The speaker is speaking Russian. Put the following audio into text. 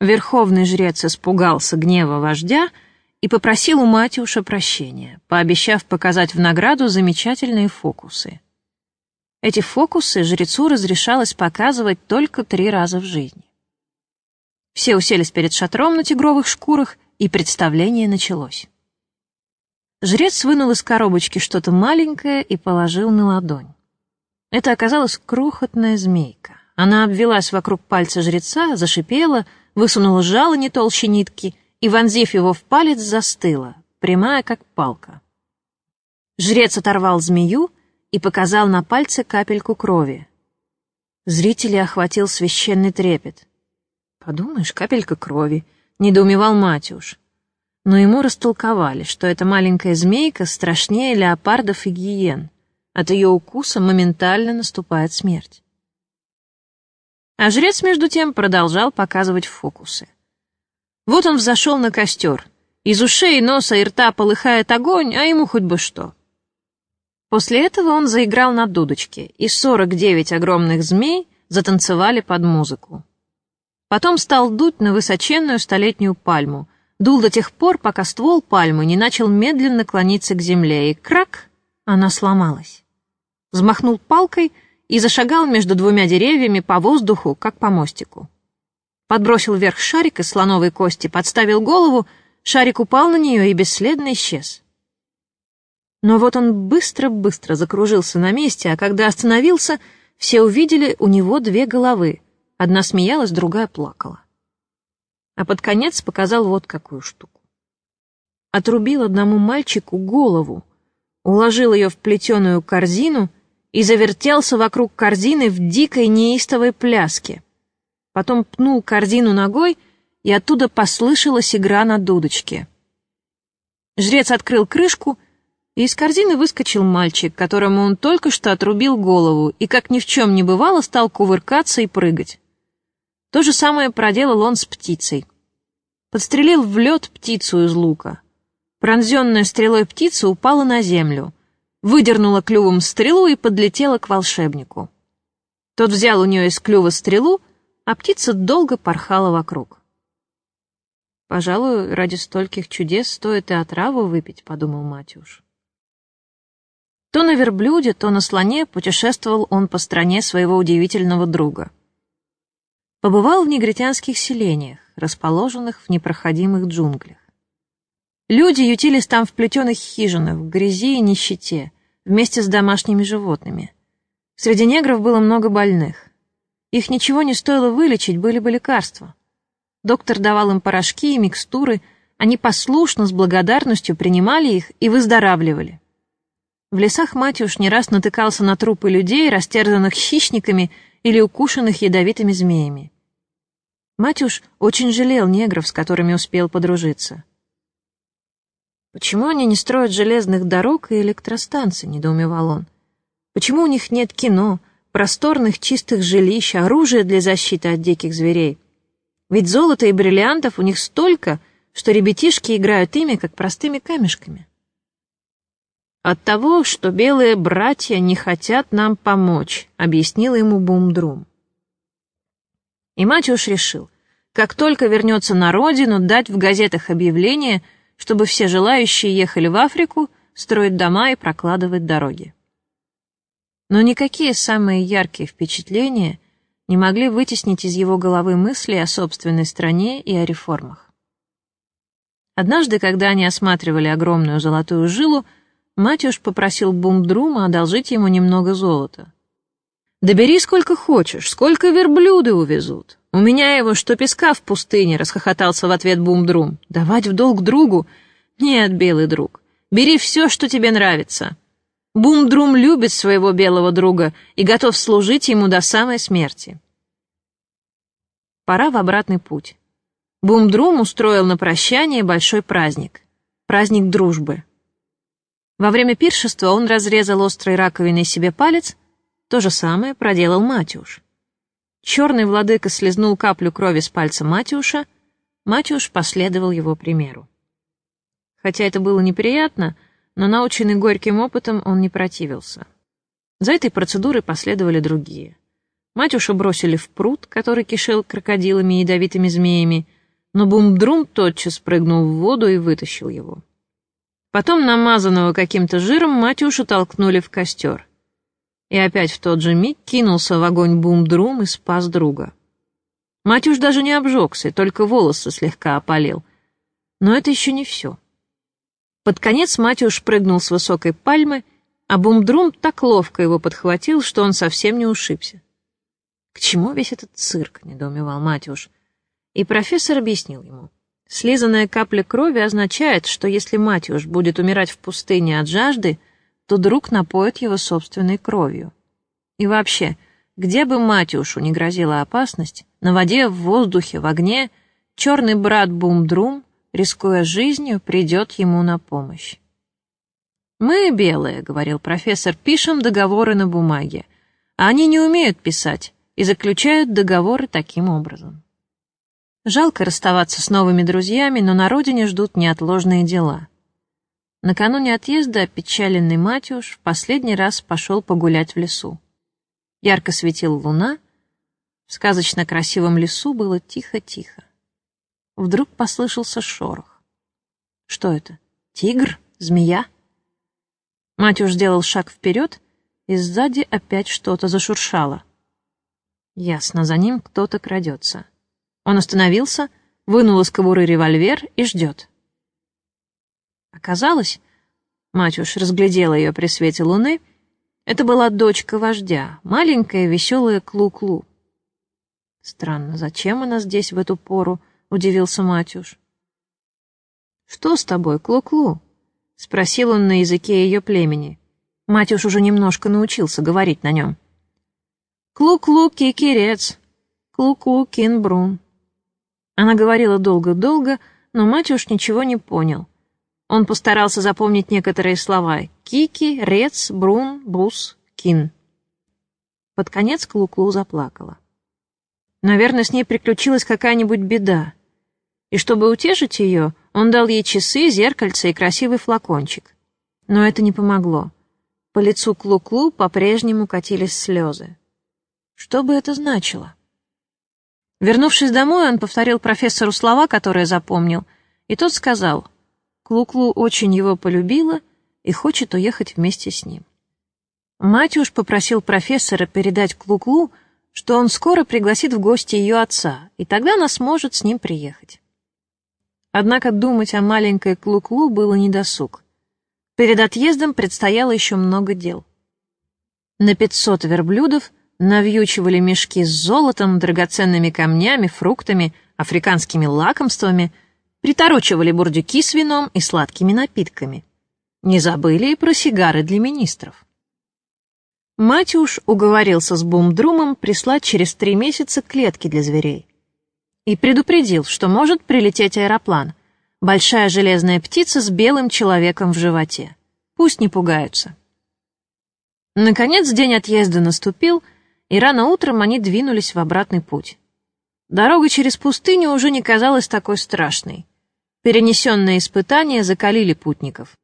Верховный жрец испугался гнева вождя и попросил у Матюша прощения, пообещав показать в награду замечательные фокусы. Эти фокусы жрецу разрешалось показывать только три раза в жизни. Все уселись перед шатром на тигровых шкурах, и представление началось. Жрец вынул из коробочки что-то маленькое и положил на ладонь. Это оказалась крохотная змейка. Она обвелась вокруг пальца жреца, зашипела, высунула жало не толще нитки и, вонзив его в палец, застыла, прямая как палка. Жрец оторвал змею и показал на пальце капельку крови. Зрители охватил священный трепет. «Подумаешь, капелька крови», — недоумевал Матюш. Но ему растолковали, что эта маленькая змейка страшнее леопардов и гиен. От ее укуса моментально наступает смерть. А жрец, между тем, продолжал показывать фокусы. Вот он взошел на костер. Из ушей, носа и рта полыхает огонь, а ему хоть бы что. После этого он заиграл на дудочке, и 49 огромных змей затанцевали под музыку. Потом стал дуть на высоченную столетнюю пальму, дул до тех пор, пока ствол пальмы не начал медленно клониться к земле, и крак, она сломалась. Взмахнул палкой и зашагал между двумя деревьями по воздуху, как по мостику. Подбросил вверх шарик из слоновой кости, подставил голову, шарик упал на нее и бесследно исчез. Но вот он быстро-быстро закружился на месте, а когда остановился, все увидели у него две головы — Одна смеялась, другая плакала. А под конец показал вот какую штуку. Отрубил одному мальчику голову, уложил ее в плетеную корзину и завертелся вокруг корзины в дикой неистовой пляске. Потом пнул корзину ногой, и оттуда послышалась игра на дудочке. Жрец открыл крышку, и из корзины выскочил мальчик, которому он только что отрубил голову, и, как ни в чем не бывало, стал кувыркаться и прыгать. То же самое проделал он с птицей. Подстрелил в лед птицу из лука. Пронзенная стрелой птица упала на землю, выдернула клювом стрелу и подлетела к волшебнику. Тот взял у нее из клюва стрелу, а птица долго порхала вокруг. «Пожалуй, ради стольких чудес стоит и отраву выпить», — подумал Матюш. То на верблюде, то на слоне путешествовал он по стране своего удивительного друга — побывал в негритянских селениях, расположенных в непроходимых джунглях. Люди ютились там в плетеных хижинах, в грязи и нищете, вместе с домашними животными. Среди негров было много больных. Их ничего не стоило вылечить, были бы лекарства. Доктор давал им порошки и микстуры, они послушно, с благодарностью принимали их и выздоравливали. В лесах Матюш не раз натыкался на трупы людей, растерзанных хищниками или укушенных ядовитыми змеями. Матюш очень жалел негров, с которыми успел подружиться. «Почему они не строят железных дорог и электростанций?» — недоумевал он. «Почему у них нет кино, просторных чистых жилищ, оружия для защиты от диких зверей? Ведь золота и бриллиантов у них столько, что ребятишки играют ими, как простыми камешками». «От того, что белые братья не хотят нам помочь», — объяснил ему Бумдрум. И Матюш решил, как только вернется на родину, дать в газетах объявление, чтобы все желающие ехали в Африку строить дома и прокладывать дороги. Но никакие самые яркие впечатления не могли вытеснить из его головы мысли о собственной стране и о реформах. Однажды, когда они осматривали огромную золотую жилу, Матюш попросил Бумдрума одолжить ему немного золота. «Да бери сколько хочешь, сколько верблюды увезут. У меня его, что песка в пустыне», — расхохотался в ответ Бумдрум. «Давать в долг другу? Нет, белый друг, бери все, что тебе нравится». Бумдрум любит своего белого друга и готов служить ему до самой смерти. Пора в обратный путь. Бумдрум устроил на прощание большой праздник. Праздник дружбы. Во время пиршества он разрезал острой раковиной себе палец, то же самое проделал Матюш. Черный владыка слезнул каплю крови с пальца Матюша, Матюш последовал его примеру. Хотя это было неприятно, но наученный горьким опытом он не противился. За этой процедурой последовали другие. Матюшу бросили в пруд, который кишел крокодилами и ядовитыми змеями, но Бумдрум тотчас прыгнул в воду и вытащил его. Потом намазанного каким-то жиром Матюшу толкнули в костер. И опять в тот же миг кинулся в огонь Бумдрум и спас друга. Матюш даже не обжегся, только волосы слегка опалил. Но это еще не все. Под конец Матюш прыгнул с высокой пальмы, а Бумдрум так ловко его подхватил, что он совсем не ушибся. «К чему весь этот цирк?» — недоумевал Матюш. И профессор объяснил ему. Слизанная капля крови означает, что если Матюш будет умирать в пустыне от жажды, то друг напоит его собственной кровью. И вообще, где бы Матюшу не грозила опасность, на воде, в воздухе, в огне, черный брат Бумдрум, рискуя жизнью, придет ему на помощь. «Мы, белые, — говорил профессор, — пишем договоры на бумаге, а они не умеют писать и заключают договоры таким образом». Жалко расставаться с новыми друзьями, но на родине ждут неотложные дела. Накануне отъезда опечаленный Матюш в последний раз пошел погулять в лесу. Ярко светила луна, в сказочно красивом лесу было тихо-тихо. Вдруг послышался шорох. Что это? Тигр? Змея? Матюш сделал шаг вперед, и сзади опять что-то зашуршало. Ясно, за ним кто-то крадется. Он остановился, вынул из кобуры револьвер и ждет. Оказалось, Матюш разглядела ее при свете луны, это была дочка вождя, маленькая веселая Клу-Клу. Странно, зачем она здесь в эту пору, удивился Матюш. Что с тобой, Клу-Клу? спросил он на языке ее племени. Матюш уже немножко научился говорить на нем. Клу-Клу кикерец, Клу-Клу кинбрун. Она говорила долго-долго, но Матюш ничего не понял. Он постарался запомнить некоторые слова «кики», «рец», «брун», «бус», «кин». Под конец Клуклу заплакала. Наверное, с ней приключилась какая-нибудь беда. И чтобы утешить ее, он дал ей часы, зеркальце и красивый флакончик. Но это не помогло. По лицу Клу-Клу по-прежнему катились слезы. Что бы это значило? Вернувшись домой, он повторил профессору слова, которые запомнил, и тот сказал, Клуклу очень его полюбила и хочет уехать вместе с ним. Матюш попросил профессора передать Клуклу, что он скоро пригласит в гости ее отца, и тогда она сможет с ним приехать. Однако думать о маленькой Клуклу было недосуг. Перед отъездом предстояло еще много дел. На пятьсот верблюдов навьючивали мешки с золотом, драгоценными камнями, фруктами, африканскими лакомствами, приторочивали бурдюки с вином и сладкими напитками. Не забыли и про сигары для министров. Матюш уговорился с Бумдрумом прислать через три месяца клетки для зверей. И предупредил, что может прилететь аэроплан, большая железная птица с белым человеком в животе. Пусть не пугаются. Наконец день отъезда наступил — и рано утром они двинулись в обратный путь. Дорога через пустыню уже не казалась такой страшной. Перенесенные испытания закалили путников.